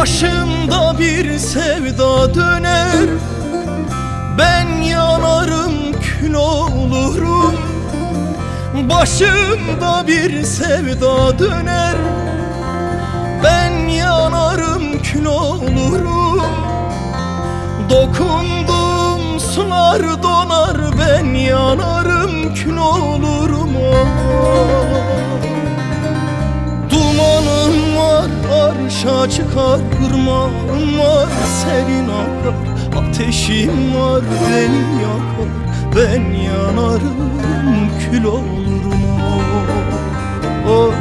Başımda bir sevda döner. Ben yanarım kül olurum. Başımda bir sevda döner. Ben yanarım kül olurum. Dokundum sular donar. Ben yanarım kül olurum. oh. Arşa çıkar Irmağım var serin akar Ateşim var beni yakar Ben yanarım kül olurum oh.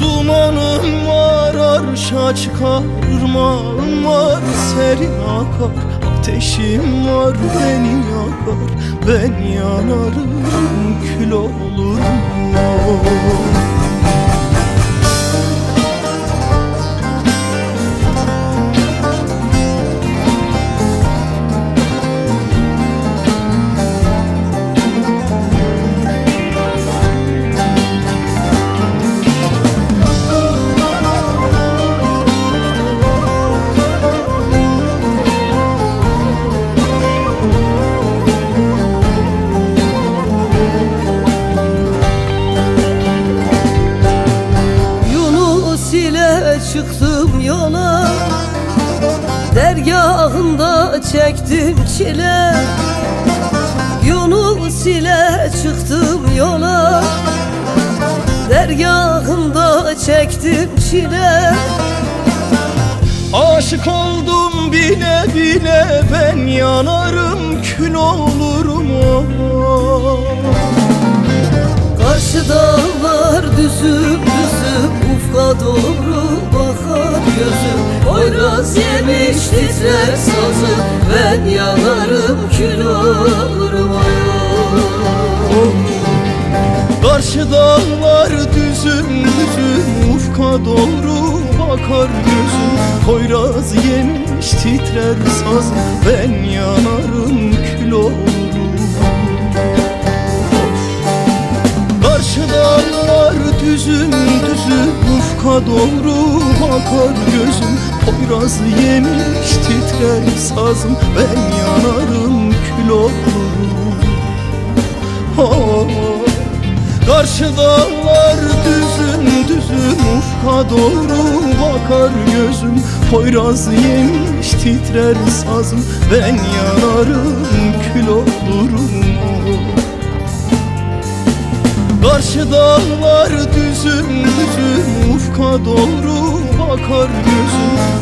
Dumanım var arşa çıkar Irmağım var serin akar Ateşim var beni yakar Ben yanarım kül olurum oh. Çıktım yola Dergahında çektim çile Yunus ile çıktım yola Dergahında çektim çile Aşık oldum bile bile ben yanarım kül olurum. Karşı dağlar düzüm titrer sazım Ben yanarım kül olurum. Karşı dağlar düzüm düzüm ufka doğru bakar gözüm. Poyraz yemiş titrer saz ben yanarım kül olurum. Karşı dağlar düzüm düzüm ufka doğru bakar gözüm Poyraz yemiş titrer sazım ben yanarım kül olurum oh. Karşı dağlar düzüm düzüm ufka doğru bakar gözüm Poyraz yemiş titrer sazım ben yanarım kül olurum Karşı dağlar düzüm düzüm ufka doğru bakar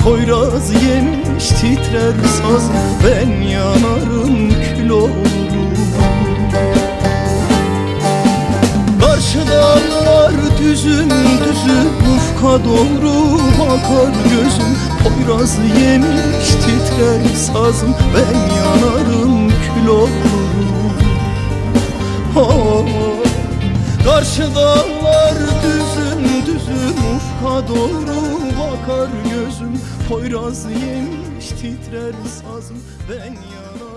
Poyraz yemiş titrer sazım ben yanarım kül olurum Karşı dağlar düzüm düzüm ufka doğru bakar gözüm. Poyraz yemiş titrer sazım ben yanarım kül olurum oh. Karşı dağlar Poyraz yemiş titrer sazım. Ben yanarım